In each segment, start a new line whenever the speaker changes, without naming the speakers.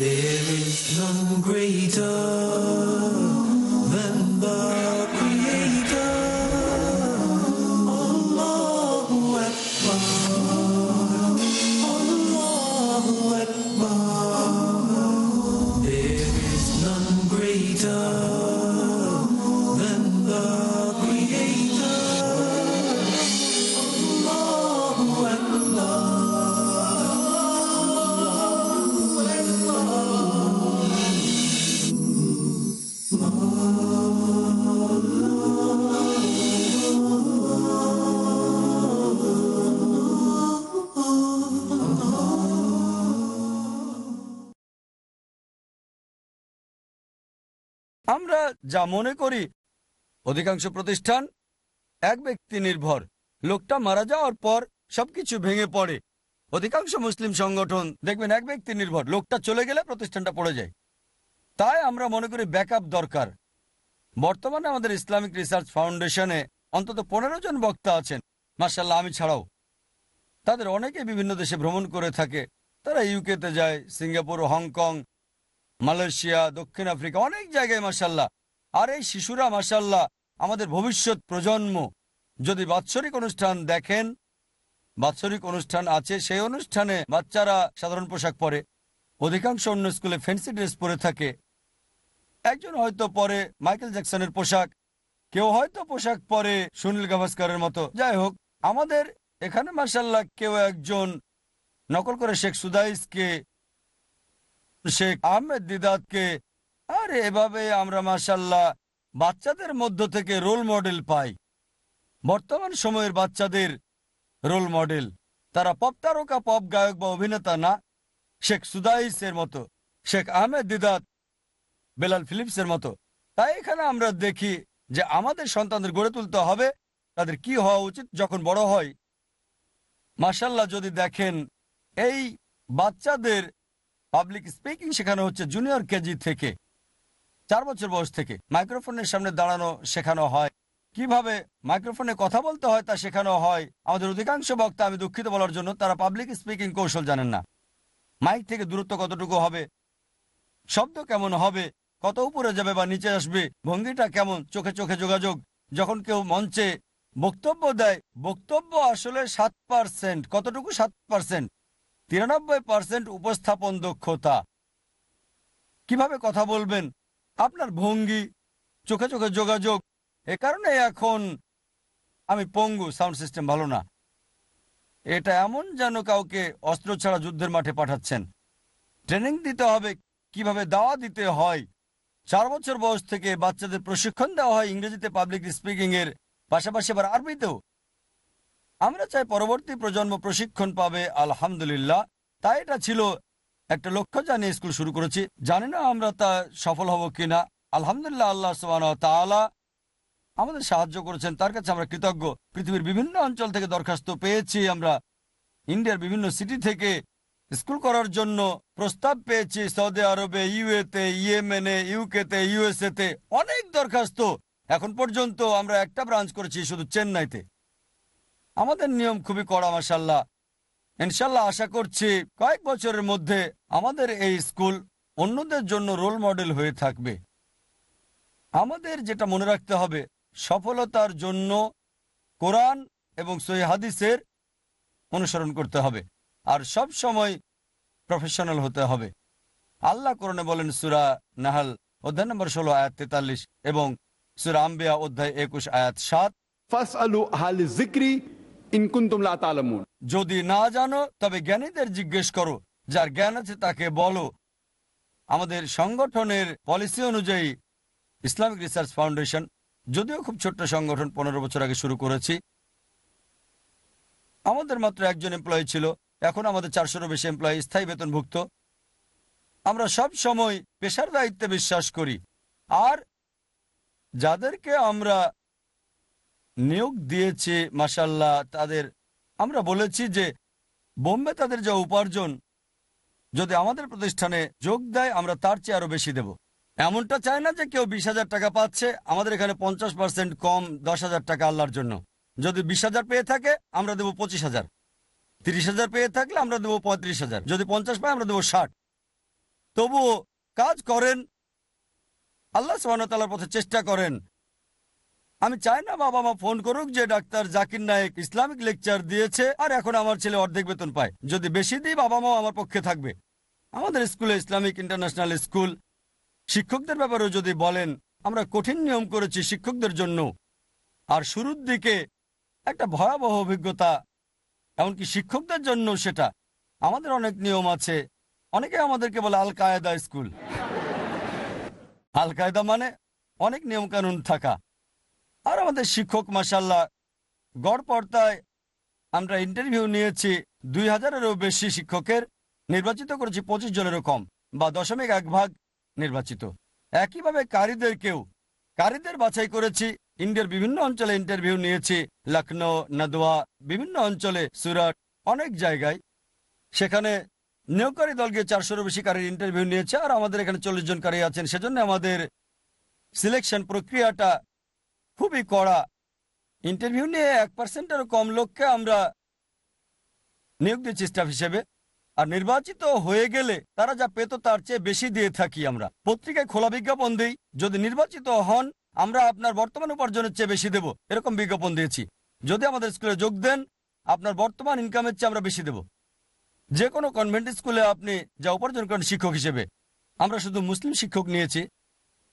There is none greater than the
যা মনে করি অধিকাংশ প্রতিষ্ঠান এক ব্যক্তি নির্ভর। লোকটা মারা যাওয়ার পর সবকিছু ভেঙে পড়ে। অধিকাংশ মুসলিম সংগঠন দেখবেন এক ব্যক্তি নির্ভর, লোকটা চলে গেলে প্রতিষ্ঠানটা পড়ে যায়। তাই আমরা মনে করি ব্যাকআপ দরকার। বর্তমানে আমাদের ইসলামিক রিসার্চ ফাউন্ডেশনে অন্তত পনেরো জন বক্তা আছেন মার্শাল্লাহ আমি ছাড়াও। তাদের অনেকে বিভিন্ন দেশে ভ্রমণ করে থাকে। তারা ইউকেতে যায়, সিঙ্গাপুর, হংকং, মালয়েশিয়া, দক্ষিণ আফ্রিকা, অনেক জায়গায় মাসাল্লাহ আর এই শিশুরা মাসাল্লাহ আমাদের ভবিষ্যৎ প্রজন্ম, যদি বাৎসরিক অনুষ্ঠান দেখেন, বাৎসরিক অনুষ্ঠান আছে, সেই অনুষ্ঠানে বাচ্চারা সাধারণ পোশাক পরে। অধিকাংশ অন্য স্কুলে ফ্যান্সি ড্রেস পরে থাকে। একজন হয়তো পরে মাইকেল জ্যাকসনের পোশাক, কেউ হয়তো পোশাক পরে সুনীল গাভাস্কারের মতো। যাই হোক, আমাদের এখানে মাসাল্লাহ কেউ একজন নকল করে শেখ সুদাইসকে, শেখ আহমেদ দিদাতকে আর এভাবে আমরা মাসাল্লাহ বাচ্চাদের মধ্য থেকে রোল মডেল পাই। বর্তমান সময়ের বাচ্চাদের রোল মডেল তারা পপ তারকা পপ গায়ক বা অভিনেতা না। শেখ সুদাইসের মতো, শেখ আহমেদ দিদাত বেলাল ফিলিপসের মতো। তাই এখানে আমরা দেখি যে আমাদের সন্তানদের গড়ে তুলতে হবে, তাদের কি হওয়া উচিত যখন বড় হয়। মাসাল্লাহ যদি দেখেন, এই বাচ্চাদের পাবলিক স্পিকিং শেখানো হচ্ছে জুনিয়র কেজি থেকে। চার বছর বয়স থেকে মাইক্রোফোনের সামনে দাঁড়ানো শেখানো হয়। কীভাবে মাইক্রোফোনে কথা বলতে হয় তা শেখানো হয়? আমাদের অধিকাংশ বক্তা আমি দুঃখিত বলার জন্য তারা পাবলিক স্পিকিং কৌশল জানেন না। মাইক থেকে দূরত্ব কতটুকু হবে? শব্দ কেমন হবে? কত উপরে যাবে বা নিচে আসবে? ভঙ্গিটা কেমন? চোখে চোখে যোগাযোগ। যখন কেউ মঞ্চে বক্তব্য দেয়, বক্তব্য আসলে সাত পার্সেন্ট। কতটুকু? সাত পার্সেন্ট। তিরানব্বই পার্সেন্ট উপস্থাপন দক্ষতা। কীভাবে কথা বলবেন? আপনার ভঙ্গি, চোখে চোখে যোগাযোগ, এ কারণে এখন আমি পঙ্গু, সাউন্ড সিস্টেম ভালো না। এটা এমন যেন কাউকে অস্ত্র ছাড়া যুদ্ধের মাঠে পাঠাচ্ছেন। ট্রেনিং দিতে হবে, কীভাবে দাওয়া দিতে হয়। চার বছর বয়স থেকে বাচ্চাদের প্রশিক্ষণ দেওয়া হয় ইংরেজিতে পাবলিক স্পিকিং এর, পাশাপাশি আবার আরবিতেও। আমরা চাই পরবর্তী প্রজন্ম প্রশিক্ষণ পাবে, আলহামদুলিল্লাহ। তাই এটা ছিল একটা লক্ষ্য জানিয়ে স্কুল শুরু করেছি। জানি না আমরা তা সফল হব কিনা। আলহামদুলিল্লাহ আল্লাহ তাআলা আমাদের সাহায্য করেছেন। তার কাছে আমরা কৃতজ্ঞ। পৃথিবীর বিভিন্ন অঞ্চল থেকে দরখাস্ত পেয়েছি আমরা। ইন্ডিয়ার বিভিন্ন সিটি থেকে স্কুল করার জন্য প্রস্তাব পেয়েছি। সৌদি আরবে, ইউএতে, ইয়েমেনে, ইউকেতে, ইউএসএতে অনেক দরখাস্ত। এখন পর্যন্ত আমরা একটা ব্রাঞ্চ করেছি শুধু চেন্নাইতে। আমাদের নিয়ম খুবই কড়া মাসাল্লাহ ইনশাল্লাহ আশা করছি কয়েক বছরের মধ্যে আমাদের এই স্কুল অন্যদের জন্য রোল মডেল হয়ে থাকবে। আমাদের যেটা মনে রাখতে হবে, সফলতার জন্য কোরআন এবং সহি হাদিসের অনুসরণ করতে হবে আর সব সময় প্রফেশনাল হতে হবে। আল্লাহ কোরআনে বলেন সুরা নাহাল অধ্যায় নম্বর ষোলো, আয়াত তেতাল্লিশ এবং সুরা আম্বিয়া অধ্যায় একুশ, আয়াত সাত। যদি না জানো, তবে জ্ঞানীদের জিজ্ঞেস করো, যার জ্ঞান আছে তাকে বলো। আমাদের সংগঠনের পলিসি অনুযায়ী ইসলামিক রিসার্চ ফাউন্ডেশন, যদিও খুব ছোট্ট সংগঠন, পনেরো বছর আগে শুরু করেছি। আমাদের মাত্র একজন এমপ্লয়ি ছিল, এখন আমাদের চারশোরও বেশি এমপ্লয়ি স্থায়ী বেতনভুক্ত। আমরা সব সময় পেশার দায়িত্বে বিশ্বাস করি। আর যাদেরকে আমরা নিয়োগ দিয়েছে মাসাল্লাহ তাদের, আমরা বলেছি যে বোম্বে তাদের যা উপার্জন, যদি আমাদের প্রতিষ্ঠানে যোগ দেয়, আমরা তার চেয়ে আরও বেশি দেব। এমনটা চায় না যে কেউ বিশ হাজার টাকা পাচ্ছে, আমাদের এখানে পঞ্চাশ পার্সেন্ট কম, দশ হাজার টাকা আল্লাহর জন্য। যদি বিশ হাজার পেয়ে থাকে, আমরা দেবো পঁচিশ হাজার। তিরিশ হাজার পেয়ে থাকলে আমরা দেবো পঁয়ত্রিশ হাজার। যদি পঞ্চাশ পাই আমরা দেবো ষাট। তবুও কাজ করেন, আল্লাহ সোহানতালার পথে চেষ্টা করেন আমি চাই না বাবা মা ফোন করুক যে doctor Zakir Naik Islamic lecture দিয়েছে আর এখন আমার ছেলে অর্ধেক বেতন পায়। যদি বেশি দিই বাবা মাও আমার পক্ষে থাকবে। আমাদের স্কুলে ইসলামিক ইন্টারন্যাশনাল স্কুল। শিক্ষকদের ব্যাপারেও যদি বলেন, আমরা কঠিন নিয়ম করেছি শিক্ষকদের জন্য। আর শুরুর দিকে একটা ভয়াবহ অভিজ্ঞতা, এমনকি শিক্ষকদের জন্য সেটা। আমাদের অনেক নিয়ম আছে। অনেকে আমাদেরকে বলে আল কায়দা স্কুল। আল কায়দা মানে অনেক নিয়ম কানুন থাকা। আর আমাদের শিক্ষক মাসাল্লাহ গড় পর্দায় আমরা ইন্টারভিউ নিয়েছি দুই হাজারেরও বেশি শিক্ষকের, নির্বাচিত করেছি পঁচিশ জনেরও কম, বা দশমিক এক ভাগ নির্বাচিত। একইভাবে কারীদেরকেও, কারীদের বাছাই করেছি, ইন্ডিয়ার বিভিন্ন অঞ্চলে ইন্টারভিউ নিয়েছি, লখনৌ নদওয়া বিভিন্ন অঞ্চলে সুরাট, অনেক জায়গায়। সেখানে নিয়োগকারী দলকে চারশোরও বেশি কারীর ইন্টারভিউ নিয়েছে, আর আমাদের এখানে চল্লিশ জন কারী আছেন। সেজন্য আমাদের সিলেকশন প্রক্রিয়াটা খুবই কড়া। ইন্টারভিউ নিয়ে এক পার্সেন্টেরও কম লোককে আমরা নিয়োগ দিচ্ছি স্টাফ হিসেবে। আর নির্বাচিত হয়ে গেলে তারা যা পেত তার চেয়ে বেশি দিয়ে থাকি আমরা। পত্রিকায় খোলা বিজ্ঞাপন দিই, যদি নির্বাচিত হন, আমরা আপনার বর্তমান উপার্জনের চেয়ে বেশি দেব। এরকম বিজ্ঞাপন দিয়েছি। যদি আমাদের স্কুলে যোগ দেন, আপনার বর্তমান ইনকামের চেয়ে আমরা বেশি দেব। যে কোনো কনভেন্ট স্কুলে আপনি যা উপার্জন করেন শিক্ষক হিসেবে। আমরা শুধু মুসলিম শিক্ষক নিয়েছি।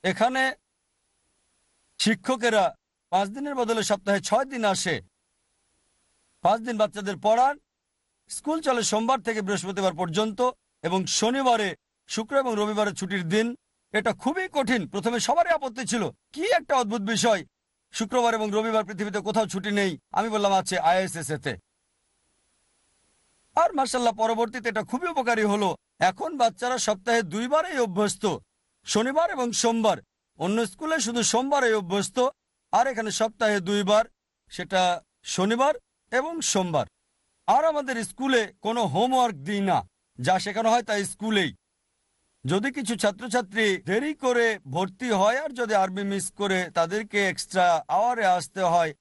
এখানে শিক্ষকেরা পাঁচ দিনের বদলে সপ্তাহে ছয় দিন আসে। পাঁচ দিন বাচ্চাদের পড়ান। স্কুল চলে সোমবার থেকে বৃহস্পতিবার পর্যন্ত এবং শনিবারে, শুক্র এবং রবিবারে ছুটির দিন। এটা খুবই কঠিন। প্রথমে সবারই আপত্তি ছিল, কি একটা অদ্ভুত বিষয়? শুক্রবার এবং রবিবার পৃথিবীতে কোথাও ছুটি নেই। আমি বললাম, আছে আইএসএস এতে। আর মার্শাল্লাহ পরবর্তীতে এটা খুবই উপকারী হলো। এখন বাচ্চারা সপ্তাহে দুইবারই অভ্যস্ত, শনিবার এবং সোমবার। অন্য স্কুলে শুধু সোমবার অভ্যস্ত, আর এখানে সপ্তাহে দুইবার, সেটা শনিবার এবং সোমবার। আর আমাদের স্কুলে কোনো হোমওয়ার্ক দিই না, যা শেখানো হয় তা স্কুলেই। যদি কিছু ছাত্রছাত্রী দেরি করে ভর্তি হয় আর যদি আরবি মিস করে, তাদেরকে এক্সট্রা আওয়ারে আসতে হয়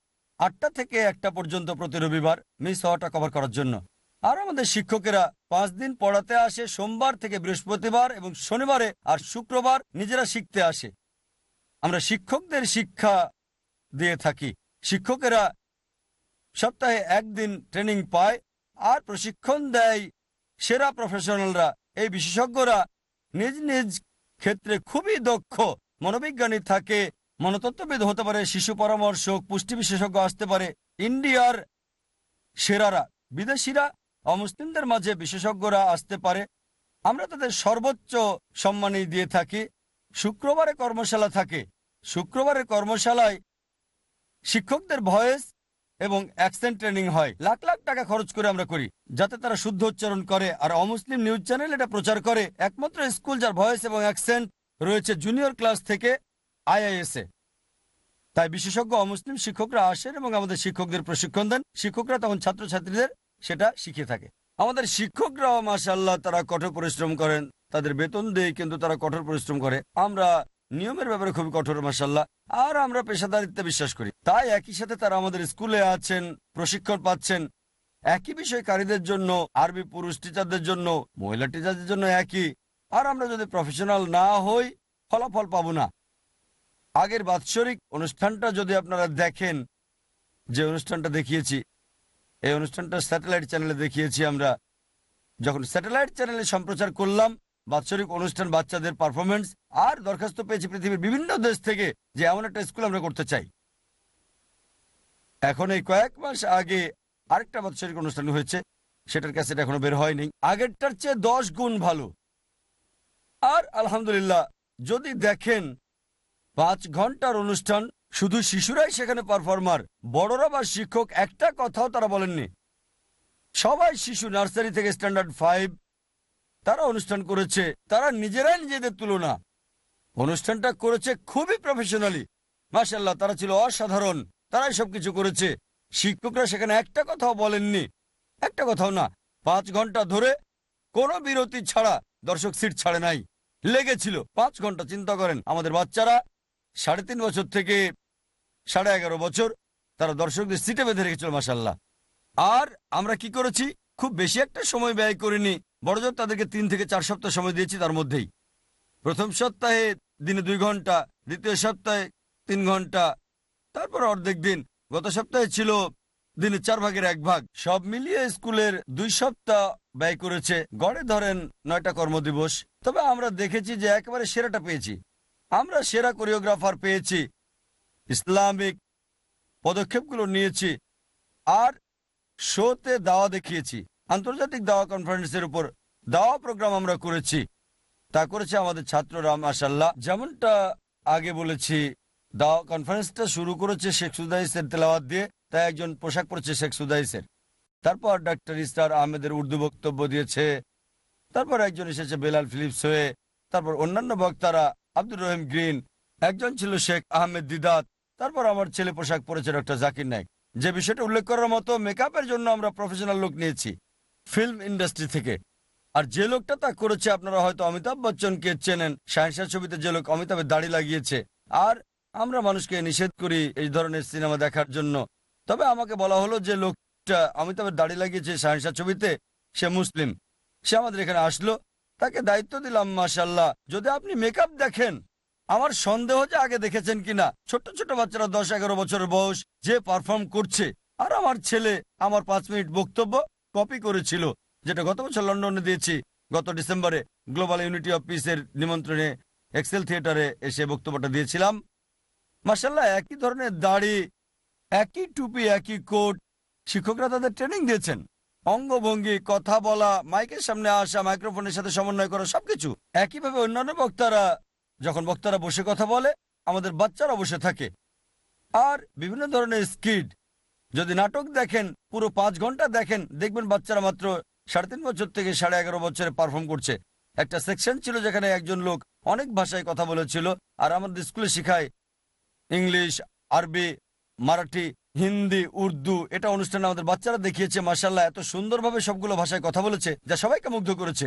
আটটা থেকে একটা পর্যন্ত প্রতি রবিবার মিস হওয়াটা কভার করার জন্য। আর আমাদের শিক্ষকেরা পাঁচ দিন পড়াতে আসে, সোমবার থেকে বৃহস্পতিবার এবং শনিবারে আর শুক্রবার নিজেরা শিখতে আসে। আমরা শিক্ষকদের শিক্ষা দিয়ে থাকি। শিক্ষকেরা সপ্তাহে একদিন ট্রেনিং পায় আর প্রশিক্ষণ দেয় সেরা প্রফেশনালরা এই বিশেষজ্ঞরা নিজ নিজ ক্ষেত্রে খুবই দক্ষ, মনোবিজ্ঞানী থাকে, মনতত্ত্ববিদ হতে পারে, শিশু পরামর্শক, পুষ্টি বিশেষজ্ঞ আসতে পারে, ইন্ডিয়ার সেরারা, বিদেশিরা অমুসলিমদের মাঝে বিশেষজ্ঞরা আসতে পারে। আমরা তাদের সর্বোচ্চ সম্মানই দিয়ে থাকি। শুক্রবারে কর্মশালা থাকে শুক্রবারের কর্মশালায় শিক্ষকদের ভয়েস এবং অ্যাকসেন্ট ট্রেনিং হয়। লাখ লাখ টাকা খরচ করে আমরা করি, যাতে তারা শুদ্ধ উচ্চারণ করে। আর অমুসলিম নিউজ চ্যানেল এটা প্রচার করে। একমাত্র স্কুল যার ভয়েস এবং অ্যাকসেন্ট রয়েছে জুনিয়র ক্লাস থেকে আইআইএসএ তাই বিশেষজ্ঞ অমুসলিম শিক্ষকরা আসেন এবং আমাদের শিক্ষকদের প্রশিক্ষণ দেন। শিক্ষকরা তখন ছাত্রছাত্রীদের সেটা শিখিয়ে থাকে। আমাদের শিক্ষকরাও মাসাল্লাহ তারা কঠোর পরিশ্রম করেন, তাদের বেতন দেয়, কিন্তু তারা কঠোর পরিশ্রম করে। আমরা নিয়মের ব্যাপারে খুবই কঠোর মাসাল্লাহ আর আমরা পেশাদারিত্বে বিশ্বাস করি। তাই একই সাথে তারা আমাদের স্কুলে আছেন, প্রশিক্ষণ পাচ্ছেন। একই বিষয়কারীদের জন্য, আরবি পুরুষ টিচারদের জন্য, মহিলা টিচারদের জন্য একই। আর আমরা যদি প্রফেশনাল না হই, ফলাফল পাবো না। আগের বাৎসরিক অনুষ্ঠানটা যদি আপনারা দেখেন, যে অনুষ্ঠানটা দেখিয়েছি, এই অনুষ্ঠানটা স্যাটেলাইট চ্যানেলে দেখিয়েছি আমরা। যখন স্যাটেলাইট চ্যানেলে সম্প্রচার করলাম, বাৎসরিক অনুষ্ঠান বাচ্চাদের পারফরমেন্স আর দরখাস্ত পেয়েছি পৃথিবীর বিভিন্ন দেশ থেকে যে এমন একটা স্কুল আমরা করতে চাই। এখন এই কয়েক মাস আগে আরেকটা বাৎসরিক অনুষ্ঠান হয়েছে, সেটার ক্যাসেট এখনও বের হয়নি। আগেরটার চেয়ে দশ গুণ ভালো। আর আলহামদুলিল্লাহ, যদি দেখেন পাঁচ ঘণ্টার অনুষ্ঠান, শুধু শিশুরাই সেখানে পারফর্মার, বড়রা বা শিক্ষক, একটা কথাও তারা বলেননি। সবাই শিশু নার্সারি থেকে স্ট্যান্ডার্ড ফাইভ, তারা অনুষ্ঠান করেছে, তারা নিজেরাই নিজেদের তুলনা। অনুষ্ঠানটা করেছে খুবই প্রফেশনালি মাসাল্লাহ তারা ছিল অসাধারণ। তারাই সবকিছু করেছে। শিক্ষকরা সেখানে একটা কথাও বলেননি। একটা কথাও না, পাঁচ ঘণ্টা ধরে কোনো বিরতি ছাড়া দর্শক সিট ছাড়ে নাই। লেগেছিল। পাঁচ ঘণ্টা, চিন্তা করেন। আমাদের বাচ্চারা সাড়ে তিন বছর থেকে সাড়ে এগারো বছর তারা দর্শকদের সিটে বেঁধে রেখেছিল মাসাল্লাহ আর আমরা কি করেছি? খুব বেশি একটা সময় ব্যয় করিনি। বড়জোর তাদেরকে তিন থেকে চার সপ্তাহ সময় দিয়েছি তার মধ্যেই। প্রথম সপ্তাহে দিনে দুই ঘণ্টা, দ্বিতীয় সপ্তাহে তিন ঘণ্টা, তারপর অর্ধেক দিন। গত সপ্তাহে ছিল দিনে চার ভাগের এক ভাগ। সব মিলিয়ে স্কুলের দুই সপ্তাহ ব্যয় করেছে। গড়ে ধরেন নয়টা কর্মদিবস। তবে আমরা দেখেছি যে একেবারে সেরাটা পেয়েছি। আমরা সেরা কোরিওগ্রাফার পেয়েছি, ইসলামিক পদক্ষেপগুলো নিয়েছি আর শোতে দাওয়া দেখিয়েছি। আন্তর্জাতিক দাওয়া কনফারেন্সের উপর দাওয়া প্রোগ্রাম আমরা করেছি। তা করেছে আমাদের ছাত্ররা মাসাল্লাহ যেমনটা আগে বলেছি, দাওয়া কনফারেন্সটা শুরু করেছে শেখ সুদাইসের তেলাওয়াত দিয়ে, তাই একজন পোশাক পরেছে শেখ সুদাইসের তারপর ডাক্তার ইস্তার আহমেদের উর্দু বক্তব্য দিয়েছে, তারপর একজন এসেছে বেলাল ফিলিপস হয়ে, তারপর অন্যান্য বক্তারা, আব্দুর রহিম গ্রিন, একজন ছিল শেখ আহমেদ দিদাত, তারপর আমার ছেলে পোশাক পরেছে ডক্টর জাকির নাইক যে বিষয়টা উল্লেখ করার মতো মেকআপের জন্য আমরা প্রফেশনাল লোক নিয়েছি ফিল্ম ইন্ডাস্ট্রি থেকে। আর যে লোকটা তা করেছে আপনারা হয়তো অমিতাভ বচ্চনকে চেনেন। সায়েন্সের ছবিতে যে লোক অমিতাভের দাড়ি লাগিয়েছে। আর আমরা মানুষকে নিষেধ করি এই ধরনের সিনেমা দেখার জন্য। তবে আমাকে বলা হলো যে লোকটা অমিতাভের দাড়ি লাগিয়েছে সায়েন্সের ছবিতে, সে মুসলিম। সে আমাদের এখানে আসলো। তাকে দায়িত্ব দিলাম মাসাল্লাহ যদি আপনি মেকআপ দেখেন, আমার সন্দেহ যে আগে দেখেছেন কিনা। ছোট্ট ছোট বাচ্চারা দশ এগারো বছরের বয়স যে পারফর্ম করছে। আর আমার ছেলে আমার পাঁচ মিনিট বক্তব্য কপি করেছিল। যেটা গত বছর লন্ডনে দিয়েছি, গত ডিসেম্বরে গ্লোবাল ইউনিটি অফ পিসের নিমন্ত্রণে এক্সেল থিয়েটারে এসে বক্তব্যটা দিয়েছিলাম। মার্শাল্লাহ একই ধরনের দাড়ি, একই টুপি, একই কোট, শিক্ষকরা তাদের ট্রেনিং দিয়েছেন। অঙ্গভঙ্গি, কথা বলা, মাইকের সামনে আসা, মাইক্রোফোনের সাথে সমন্বয় করা, সবকিছু। একইভাবে অন্যান্য বক্তারা, যখন বক্তারা বসে কথা বলে, আমাদের বাচ্চারা বসে থাকে। আর বিভিন্ন ধরনের স্কিড, যদি নাটক দেখেন, পুরো পাঁচ ঘণ্টা দেখেন, দেখবেন বাচ্চারা মাত্র সাড়ে তিন বছর থেকে সাড়ে এগারো বছরে পারফর্ম করছে। একটা সেকশন ছিল যেখানে একজন লোক অনেক ভাষায় কথা বলেছিল, আর আমাদের স্কুলে শেখায় ইংলিশ আরবি, মারাঠি, হিন্দি, উর্দু। এটা অনুষ্ঠানে আমাদের বাচ্চারা দেখিয়েছে মাসাল্লাহ এত সুন্দরভাবে সবগুলো ভাষায় কথা বলেছে, যা সবাইকে মুগ্ধ করেছে।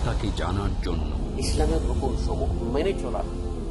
সৃষ্টিকর্তাকে জানার জন্য
ইসলামের সমূহ মেনে চলার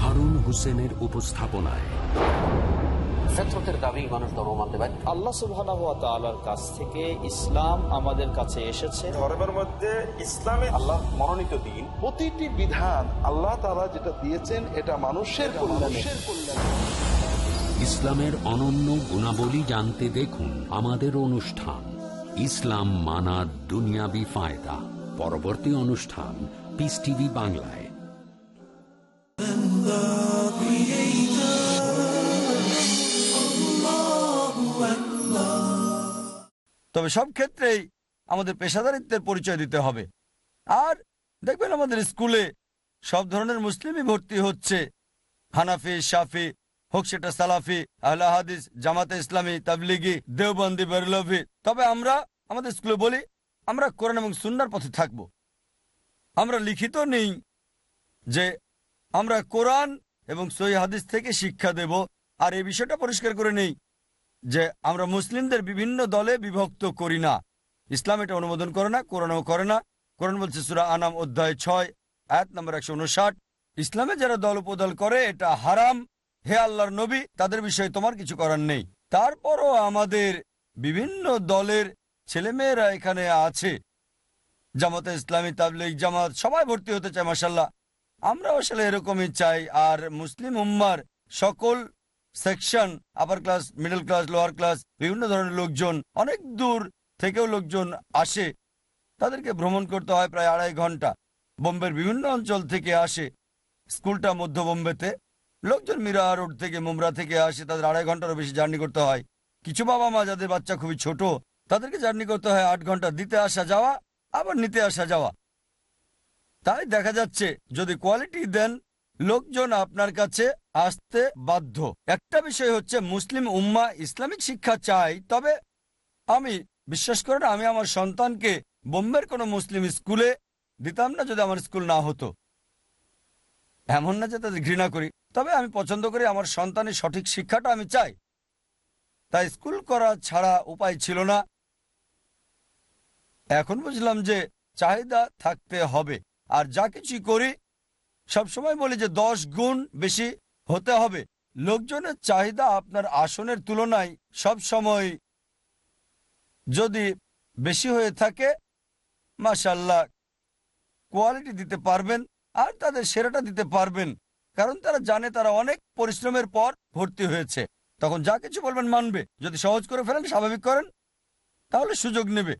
হারুন হুসেনের উপস্থাপনায়।
ফেতরতের দাবি মানুষ ধর্ম মানতে পারে
আল্লাহ কাছ থেকে ইসলাম আমাদের কাছে এসেছে।
ধর্মের মধ্যে ইসলামে আল্লাহ মনোনীত দিন। প্রতিটি বিধান আল্লাহ তারা যেটা দিয়েছেন এটা মানুষের কল্যাণে।
ইসলামের অনন্য গুণাবলী জানতে দেখুন আমাদের অনুষ্ঠান ইসলাম মানা দুনিয়াবি ফায়দা। পরবর্তী অনুষ্ঠান পিস টিভি বাংলায়।
তবে সব ক্ষেত্রেই আমাদের পেশাদারিত্বের পরিচয় দিতে হবে। আর দেখবেন আমাদের স্কুলে সব ধরনের মুসলিমই ভর্তি হচ্ছে। হানাফি, শাফি, হোক সেটা সালাফি, আহলা হাদিস, জামাতে ইসলামী, তাবলিগি, দেওবন্দি, বেরলভি। তবে আমরা, আমাদের স্কুলে বলি, আমরা কোরআন এবং সুন্নার পথে থাকব। আমরা লিখিত নেই যে আমরা কোরআন এবং সই হাদিস থেকে শিক্ষা দেব। আর এই বিষয়টা পরিষ্কার করে নেই যে আমরা মুসলিমদের বিভিন্ন দলে বিভক্ত করি না। ইসলাম এটা অনুমোদন করে না, কোরআনও করে না। কোরআন বলছে সুরা আনাম অধ্যায় ছয়, আয়াত নম্বর একশো উনষাট। ইসলামে যারা দল উপদল করে, এটা হারাম। হে আল্লাহর নবী, তাদের বিষয়ে তোমার কিছু করার নেই। তারপরও আমাদের বিভিন্ন দলের ছেলেমেয়েরা এখানে আছে। জামাতে ইসলামী, তাবলিগ, জামাত, সবাই ভর্তি হতে চায় মাসাল্লাহ আমরা আসলে এরকমই চাই, আর মুসলিম উম্মার সকল section upper class middle class lower class বিভিন্ন ধরনের লোকজন, অনেক দূর থেকেও লোকজন আসে। তাদেরকে ভ্রমণ করতে হয় প্রায় আড়াই ঘণ্টা। বোম্বের বিভিন্ন অঞ্চল থেকে আসে। স্কুলটা মধ্য বোম্বেতে। লোকজন মিরা রোড থেকে, মুমরা থেকে আসে। তাদের আড়াই ঘন্টারও বেশি জার্নি করতে হয়। কিছু বাবা মা যাদের বাচ্চা খুবই ছোট, তাদেরকে জার্নি করতে হয় আট ঘণ্টা। দিতে আসা যাওয়া, আবার নিতে আসা যাওয়া। তাই দেখা যাচ্ছে, যদি কোয়ালিটি দেন, লোকজন আপনার কাছে আসতে বাধ্য। একটা বিষয় হচ্ছে, মুসলিম উম্মা ইসলামিক শিক্ষা চাই তবে আমি, বিশ্বাস করেন, আমি আমার সন্তানকে বোম্বের কোনো মুসলিম স্কুলে দিতাম না যদি আমার স্কুল না হতো। এমন না যে তাদের ঘৃণা করি, তবে আমি পছন্দ করি আমার সন্তানের সঠিক শিক্ষাটা আমি চাই। তাই স্কুল করা ছাড়া উপায় ছিল না। এখন বুঝলাম যে চাহিদা থাকতে হবে। আর যা কিছুই করি সবসময় বলি যে দশ গুণ বেশি হতে হবে। লোকজনের চাহিদা আপনার আসনের তুলনায় সব সময় যদি বেশি হয়ে থাকে মাশাল্লাহ কোয়ালিটি দিতে পারবেন আর তাদের সেরাটা দিতে পারবেন। কারণ তারা জানে তারা অনেক পরিশ্রমের পর ভর্তি হয়েছে। তখন যা কিছু বলবেন মানবে। যদি সহজ করে ফেলেন, স্বাভাবিক করেন, তাহলে সুযোগ নেবে।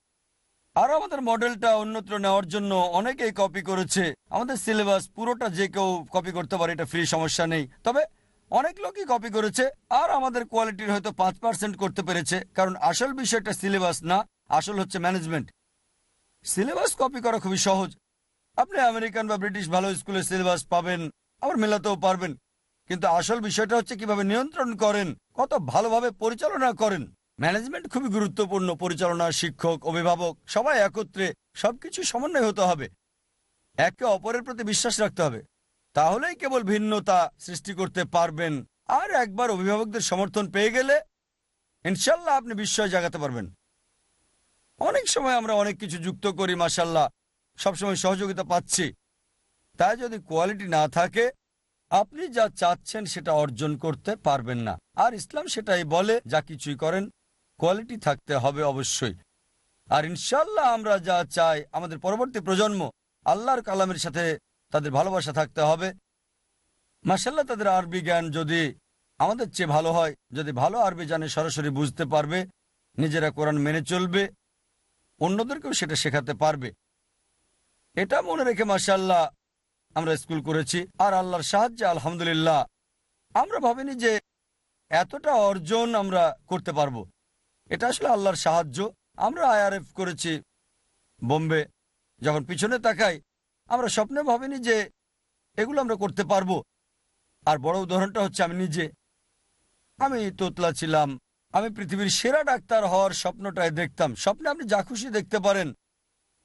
আর আমাদের মডেলটা অন্যত্র নেওয়ার জন্য অনেকেই কপি করেছে। আমাদের সিলেবাস পুরোটা যে কেউ কপি করতে পারে, এটা ফ্রি সমস্যা নেই। তবে অনেক লোকই কপি করেছে আর আমাদের কোয়ালিটির হয়তো পাঁচ পার্সেন্ট করতে পেরেছে, কারণ আসল বিষয়টা সিলেবাস না, আসল হচ্ছে ম্যানেজমেন্ট সিলেবাস কপি করা খুবই সহজ। আপনি আমেরিকান বা ব্রিটিশ ভালো স্কুলের সিলেবাস পাবেন, আবার মেলাতেও পারবেন। কিন্তু আসল বিষয়টা হচ্ছে কীভাবে নিয়ন্ত্রণ করেন, কত ভালোভাবে পরিচালনা করেন। ম্যানেজমেন্ট খুবই গুরুত্বপূর্ণ, পরিচালনা, শিক্ষক, অভিভাবক, সবাই একত্রে সবকিছু সমন্বয় হতে হবে। একে অপরের প্রতি বিশ্বাস রাখতে হবে। তাহলেই কেবল ভিন্নতা সৃষ্টি করতে পারবেন। আর একবার অভিভাবকদের সমর্থন পেয়ে গেলে ইনশাল্লাহ আপনি বিস্ময় জাগাতে পারবেন। অনেক সময় আমরা অনেক কিছু যুক্ত করি মাসাল্লাহ সবসময় সহযোগিতা পাচ্ছি। তাই যদি কোয়ালিটি না থাকে, আপনি যা চাচ্ছেন সেটা অর্জন করতে পারবেন না। আর ইসলাম সেটাই বলে, যা কিছুই করেন কোয়ালিটি থাকতে হবে অবশ্যই। আর ইনশাল্লাহ আমরা যা চাই, আমাদের পরবর্তী প্রজন্ম আল্লাহর কালামের সাথে তাদের ভালোবাসা থাকতে হবে। মাসাল্লাহ তাদের আরবি জ্ঞান যদি আমাদের চেয়ে ভালো হয়, যদি ভালো আরবি জানে সরাসরি বুঝতে পারবে, নিজেরা কোরআন মেনে চলবে, অন্যদেরকেও সেটা শেখাতে পারবে। এটা মনে রেখে মাসাল্লাহ আমরা স্কুল করেছি। আর আল্লাহর সাহায্যে আলহামদুলিল্লাহ আমরা ভাবিনি যে এতটা অর্জন আমরা করতে পারব। এটা আসলে আল্লাহর সাহায্য। আমরা আইআরএফ করেছি বোম্বে। যখন পিছনে তাকাই, আমরা স্বপ্নে ভাবিনি যে এগুলো আমরা করতে পারব। আর বড় উদাহরণটা হচ্ছে আমি নিজে। আমি তোতলা ছিলাম। আমি পৃথিবীর সেরা ডাক্তার হওয়ার স্বপ্নটাই দেখতাম। স্বপ্নে আপনি যা খুশি দেখতে পারেন।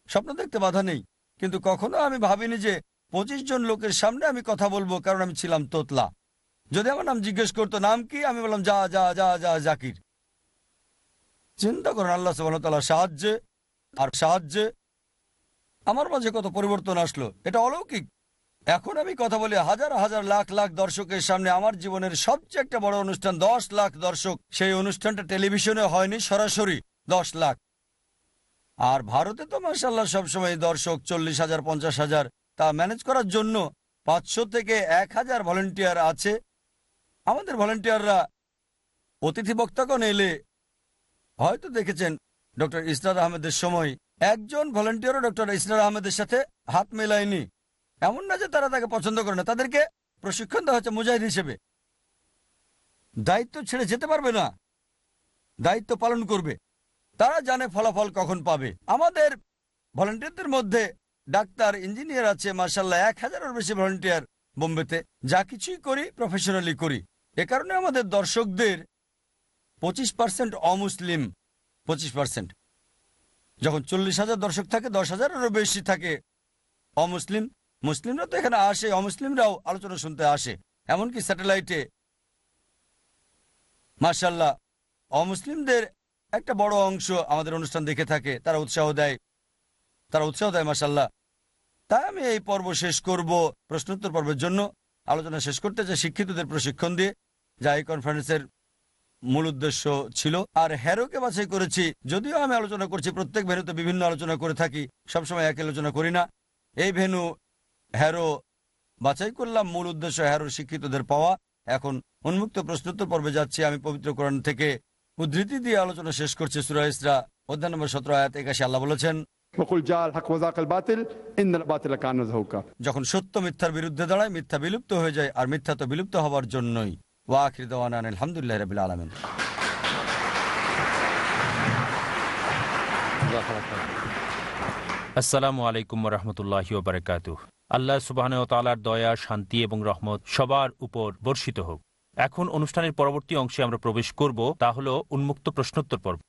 স্বপ্ন দেখতে বাধা নেই। কিন্তু কখনো আমি ভাবিনি যে পঁচিশ জন লোকের সামনে আমি কথা বলব কারণ আমি ছিলাম তোতলা। যদি আমার নাম জিজ্ঞেস করতো, নাম কি? আমি বললাম, যা যা যা যা, জাকির। চিন্তা করেন আল্লাহ সুবাহতাল্লাহ সাহায্যে আর সাহায্যে আমার মাঝে কত পরিবর্তন আসলো, এটা অলৌকিক। এখন আমি কথা বলি, হাজার হাজার লাখ লাখ দর্শকের সামনে আমার জীবনের সবচেয়ে একটা বড় অনুষ্ঠান, দশ লাখ দর্শক, সেই অনুষ্ঠানটা টেলিভিশনে হয়নি, সরাসরি দশ লাখ। আর ভারতে তো মাসাল্লাহ সবসময় দর্শক চল্লিশ হাজার, পঞ্চাশ হাজার, তা ম্যানেজ করার জন্য পাঁচশো থেকে এক হাজার ভলেন্টিয়ার আছে। আমাদের ভলেন্টিয়াররা অতিথি বক্তাগণ এলে হয়তো দেখেছেন ডক্টর ইসরার আহমেদের সময় একজন ভলেন্টিয়ারও ডক্টর ইসরার আহমেদের সাথে হাত মেলায়নি। এমন না যে তারা তাকে পছন্দ করে না, তাদেরকে প্রশিক্ষণ দেওয়া হচ্ছে মুজাহিদ হিসেবে। দায়িত্ব ছেড়ে যেতে পারবে না, দায়িত্ব পালন করবে। তারা জানে ফলাফল কখন পাবে। আমাদের ভলেন্টিয়ারদের মধ্যে ডাক্তার, ইঞ্জিনিয়ার আছে মার্শাল্লাহ এক হাজারের বেশি ভলেন্টিয়ার বোম্বেতে। যা কিছুই করি প্রফেশনালি করি। এ কারণে আমাদের দর্শকদের পঁচিশ পার্সেন্ট অমুসলিম, পঁচিশ পার্সেন্ট যখন চল্লিশ হাজার দর্শক থাকে, দশ হাজারেরও বেশি থাকে অমুসলিম। মুসলিমরা তো এখানে আসে, অমুসলিমরাও আলোচনা শুনতে আসে। এমনকি স্যাটেলাইটে। মার্শাল্লাহ অমুসলিমদের একটা বড় অংশ আমাদের অনুষ্ঠান দেখে থাকে, তারা উৎসাহ দেয়। তারা উৎসাহ দেয় মার্শাল্লাহ তাই আমি এই পর্ব শেষ করব প্রশ্নোত্তর পর্বের জন্য। আলোচনা শেষ করতে চাই শিক্ষিতদের প্রশিক্ষণ দিয়ে। যা এই কনফারেন্সের মূল উদ্দেশ্য ছিল। আর হ্যারোকে বাছাই করেছি। যদিও আমি আলোচনা করছি প্রত্যেক ভেনুতে বিভিন্ন আলোচনা করে থাকি সবসময় এক আলোচনা করি না। এই ভেনু হ্যারো বাছাই করলাম মূল উদ্দেশ্য হ্যারোর শিক্ষিতদের পাওয়া। এখন উন্মুক্ত প্রশ্নোত্তর পর্বে যাচ্ছি। আমি পবিত্র কোরআন থেকে উদ্ধৃতি দিয়ে আলোচনা শেষ করছি। সুরা ইসরা অধ্যায় নম্বর সতেরো আয়াত একাশি আল্লাহ বলেছেন যখন সত্য মিথ্যার বিরুদ্ধে দাঁড়ায় মিথ্যা বিলুপ্ত হয়ে যায় আর মিথ্যা তো বিলুপ্ত হওয়ার জন্যই। ওয়াখির দেওয়ান আলহামদুলিল্লাহ রবিল আলমিন
আসসালামু আলাইকুম রহমতুল্লাহ বারকাত আল্লাহ সুবাহন তালার দয়া, শান্তি এবং রহমত সবার উপর বর্ষিত হোক। এখন অনুষ্ঠানের পরবর্তী অংশে আমরা প্রবেশ করব, তা হল উন্মুক্ত প্রশ্নোত্তর পর্ব,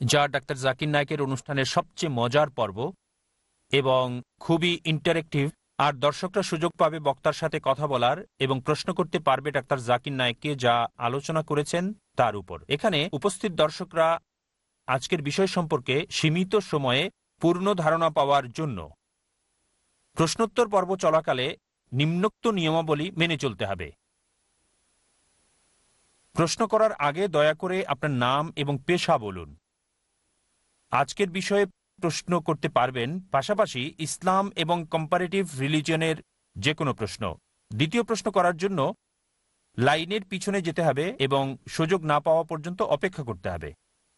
যা ডাক্তার জাকির নায়কের অনুষ্ঠানের সবচেয়ে মজার পর্ব এবং খুবই ইন্টারেক্টিভ আর দর্শকরা সুযোগ পাবে বক্তার সাথে কথা বলার এবং প্রশ্ন করতে পারবে ডাক্তার জাকির নায়ককে যা আলোচনা করেছেন তার উপর। এখানে উপস্থিত দর্শকরা আজকের বিষয় সম্পর্কে সীমিত সময়ে পূর্ণ ধারণা পাওয়ার জন্য প্রশ্নোত্তর পর্ব চলাকালে নিম্নোক্ত নিয়মাবলী মেনে চলতে হবে। প্রশ্ন করার আগে দয়া করে আপনার নাম এবং পেশা বলুন। আজকের বিষয়ে প্রশ্ন করতে পারবেন, পাশাপাশি ইসলাম এবং কম্পারেটিভ রিলিজিয়নের যে কোনো প্রশ্ন। দ্বিতীয় প্রশ্ন করার জন্য লাইনের পিছনে যেতে হবে এবং সুযোগ না পাওয়া পর্যন্ত অপেক্ষা করতে হবে।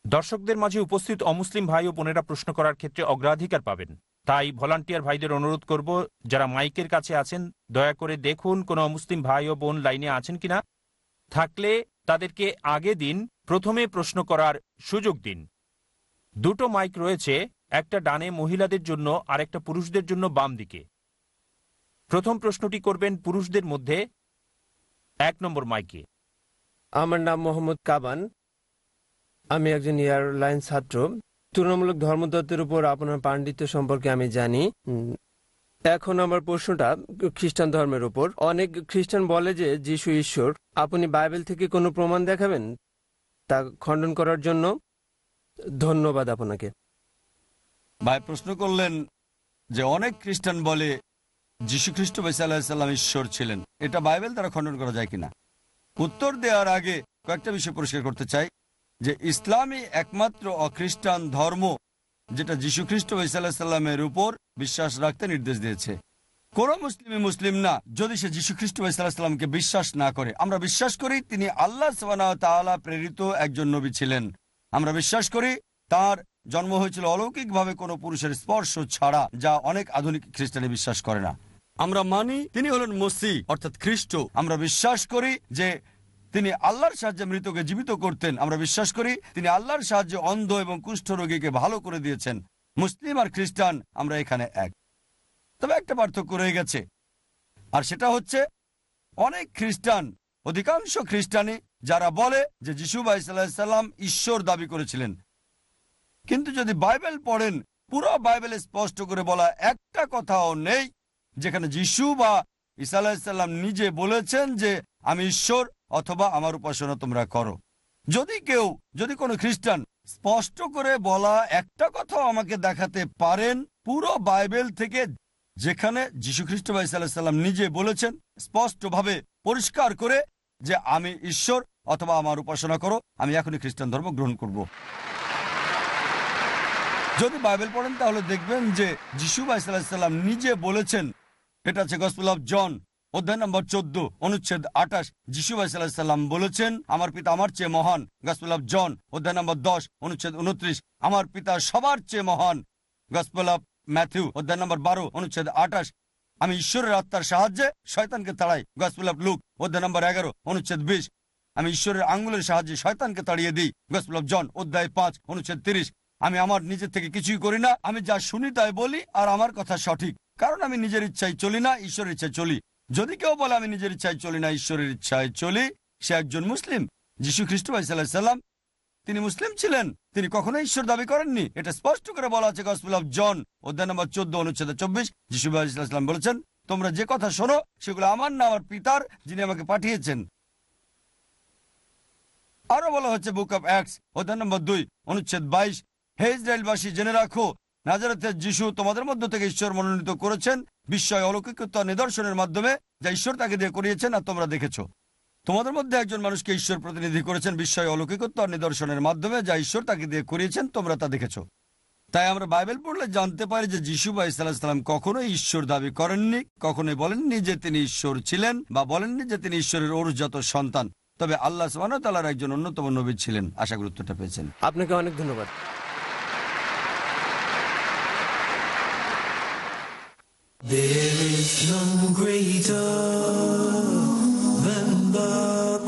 দর্শকদের মাঝে উপস্থিত অমুসলিম ভাই ও বোনেরা প্রশ্ন করার ক্ষেত্রে অগ্রাধিকার পাবেন। তাই ভলান্টিয়ার ভাইদের অনুরোধ করব, যারা মাইকের কাছে আছেন, দয়া করে দেখুন কোনো অমুসলিম ভাই ও বোন লাইনে আছেন কিনা। থাকলে তাদেরকে আগে দিন, প্রথমে প্রশ্ন করার সুযোগ দিন। দুটো মাইক রয়েছে একটা ডানে মহিলাদের জন্য আর একটা পুরুষদের জন্য বাম দিকে। প্রথম প্রশ্নটি করবেন পুরুষদের মধ্যে। এক নম্বর মাইকে।
আমার নাম মোহাম্মদ কাবান। আমি একজন এয়ারলাইন ছাত্র। তুলনামূলক ধর্মতত্ত্বের উপর আপনার পাণ্ডিত্য সম্পর্কে আমি জানি। এখন আমার প্রশ্নটা খ্রিস্টান ধর্মের উপর। অনেক খ্রিস্টান বলে যে, যিশু ঈশ্বর, আপনি বাইবেল থেকে কোনো প্রমাণ দেখাবেন? তা খণ্ডন করার জন্য ধন্যবাদ আপনাকে।
ভাই, প্রশ্ন করলেন যে অনেক খ্রিস্টান বলে যীশু খ্রিস্ট সাল্লাম ঈশ্বর ছিলেন। এটা বাইবেল দ্বারা খণ্ডন করা যায় কিনা? উত্তর দেওয়ার আগে কয়েকটা বিষয় পরিষ্কার করতে চাই, যে ইসলামই একমাত্র অখ্রিস্টান ধর্ম যেটা যীশু খ্রিস্ট সাল্লামের উপর বিশ্বাস রাখতে নির্দেশ দিয়েছে। কোন মুসলিমই মুসলিম না, যদি সে যীশু খ্রিস্ট সাল্লামকে বিশ্বাস না করে। আমরা বিশ্বাস করি তিনি আল্লাহ তাআলা প্রেরিত একজন নবী ছিলেন। আমরা বিশ্বাস করি তার জন্ম হয়েছিল অলৌকিকভাবে কোনো পুরুষের স্পর্শ ছাড়া যা অনেক আধুনিক খ্রিস্টানি বিশ্বাস করে না। আমরা মানি তিনি হলেন মসি অর্থাৎ খ্রিস্ট। আমরা বিশ্বাস করি যে তিনি আল্লাহর সাহায্যে মৃতকে জীবিত করতেন। আমরা বিশ্বাস করি তিনি আল্লাহর সাহায্যে অন্ধ এবং কুষ্ঠ রোগীকে ভালো করে দিয়েছেন। মুসলিম আর খ্রিস্টান আমরা এখানে এক। তবে একটা পার্থক্য রয়ে গেছে আর সেটা হচ্ছে অনেক খ্রিস্টান অধিকাংশ খ্রিস্টানি যারা বলে যে যিশু ভাই সাল্লাম ঈশ্বর দাবি করেছিলেন। কিন্তু যদি বাইবেল পড়েন, পুরো বাইবেলে স্পষ্ট করে বলা একটা কথাও নেই, যেখানে যিশু বা ঈসা আলাহিসাল্লাম নিজে বলেছেন যে, আমি ঈশ্বর অথবা আমার উপাসনা তোমরা করো যদি কেউ, যদি কোনো খ্রিস্টান স্পষ্ট করে বলা একটা কথাও আমাকে দেখাতে পারেন, পুরো বাইবেল থেকে যেখানে যীশু খ্রিস্ট সাল্লাম নিজে বলেছেন, স্পষ্টভাবে পরিষ্কার করে যে, আমি ঈশ্বর অথবা আমার উপাসনা করো, আমি এখনই খ্রিস্টান ধর্ম গ্রহণ করব। যদি বাইবেল পড়েন, তাহলে দেখবেন যে যিশু সাল্লাম নিজে বলেছেন, এটা আছে গসপুল অফ জন অধ্যায় নম্বর চোদ্দ, অনুচ্ছেদ আঠাশ, যিশু সাল্লাম বলেছেন, আমার পিতা আমার চেয়ে মহান গসপুল অফ জন অধ্যায় নম্বর দশ, অনুচ্ছেদ উনত্রিশ, আমার পিতা সবার চেয়ে মহান গসপেল অফ ম্যাথিউ অধ্যায় নম্বর বারো, অনুচ্ছেদ আঠাশ, আমি ঈশ্বরের আত্মার সাহায্যে শয়তানকে তাড়াই গসপেল অফ লুক অধ্যায় নম্বর এগারো, অনুচ্ছেদ বিশ, আমি ঈশ্বরের আঙ্গুলের সাহায্যে শয়তানকে তাড়িয়ে দিই গসপেল অফ জন অধ্যায় পাঁচ, অনুচ্ছেদ তিরিশ আমি আমার নিজের থেকে কিছুই করি না। আমি যা শুনি তাই বলি আর আমার কথা সঠিক। কারণ আমি নিজের ইচ্ছায় চলি না, ঈশ্বরের ইচ্ছায় চলি। যদি কেউ বলে আমি নিজের ইচ্ছায় চলি না, ঈশ্বরের ইচ্ছায় চলি, সে একজন মুসলিম। যীশু খ্রিস্ট সাল্লাম তিনি মুসলিম ছিলেন। তিনি কখনো ঈশ্বর দাবি করেননি। এটা স্পষ্ট করে বলা আছে গসপুল অফ জন অধ্যায় নম্বর চোদ্দ, অনুচ্ছেদ চব্বিশ। যিশু ইসলাম বলেছেন, তোমরা যে কথা শোনো, সেগুলো আমার না, আমার পিতার, যিনি আমাকে পাঠিয়েছেন। আরও বলা হচ্ছে বুক অফ অ্যাক্স অধ্যায় নম্বর দুই, অনুচ্ছেদ বাইশ হে ইসরায়েলবাসী জেনে রাখো নাজারাতের যিশু তোমাদের মধ্য থেকে ঈশ্বর মনোনীত করেছেন, বিস্ময় অলৌকিকত্ব নিদর্শনের মাধ্যমে যা ঈশ্বর তাকে দিয়ে করিয়েছেন আর তোমরা দেখেছ। তোমাদের মধ্যে একজন মানুষকে ঈশ্বর প্রতিনিধি করেছেন বিস্ময় অলৌকিকত্ব নিদর্শনের মাধ্যমে যা ঈশ্বর তাকে দিয়ে করিয়েছেন, তোমরা তা দেখেছ। তাই আমরা বাইবেল পড়লে জানতে পারি যে যিশু বা ইসাল্লাম কখনোই ঈশ্বর দাবি করেননি, কখনোই বলেননি যে তিনি ঈশ্বর ছিলেন বা বলেননি যে তিনি ঈশ্বরের অরুজাত সন্তান। তবে আল্লাহ তাআলার একজন অন্যতম নবী ছিলেন। আশা গুরুত্বটা পেয়েছেন।
আপনাকে অনেক ধন্যবাদ।
There is none greater than the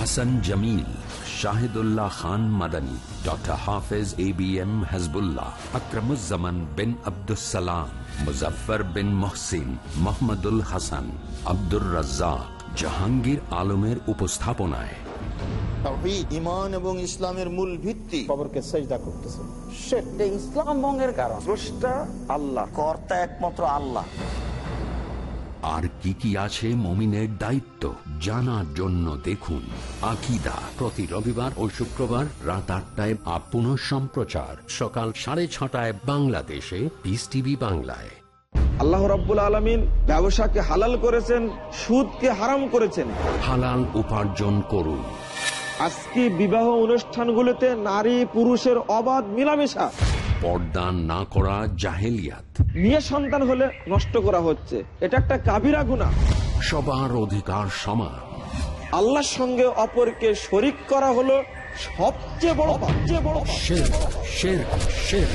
Hasan Jamil Shahidullah Khan Madani doctor Hafez A B M Hizbullah Akramuzzaman bin Abdussalam Muzaffar bin Mohsin Mohammadul Hasan Abdur Razzak Jahangir আলমের উপস্থাপনায়।
ইমান এবং ইসলামের মূল ভিত্তি।
খবরকে সেজদা করতেছে।
সেটা ইসলাম ভঙ্গের কারণ।
আল্লাহ
কর্তা একমাত্র আল্লাহ।
আর কি কি আছে মমিনের দায়িত্ব জানার জন্য দেখুন। আকিদা প্রতি রবিবার ও শুক্রবার রাত আটটায় আপন সম্প্রচার। সকাল সাড়ে ছটায় বাংলাদেশে। পিস টিভি বাংলায়।
আল্লাহ রাব্বুল আলমিন ব্যবসাকে হালাল করেছেন সুদকে হারাম করেছেন।
হালাল উপার্জন করুন।
আজকে বিবাহ অনুষ্ঠানগুলোতে নারী পুরুষের অবাধ মিলামেশা।
পর্দা না করা জাহেলিয়াত।
নিয়ে সন্তান হলে নষ্ট করা হচ্ছে। এটা একটা কাবিরা গুণা
সবার অধিকার সমান।
আল্লাহর সঙ্গে অপরকে শরিক করা হলো সবচেয়ে বড় সবচেয়ে বড়
শের শের শের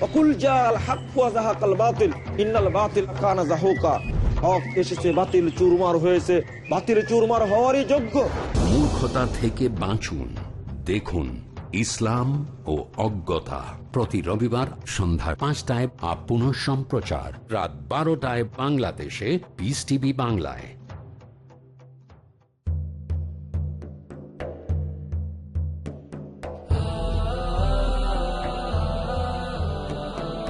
অকুল জাল হাক জাহাকাল বাতিল। ইন্নাল বাতিল কানা জাহুকা। হক এসেছে বাতিল চুরমার হয়েছে। বাতিল চুরমার হওয়ারই যোগ্য।
মূর্খতা থেকে বাঁচুন দেখুন। ইসলাম ও অজ্ঞতা। প্রতি রবিবার সন্ধ্যা পাঁচটায় আপন সম্প্রচার রাত বারোটায় বাংলাদেশে পিস টিভি বাংলায়।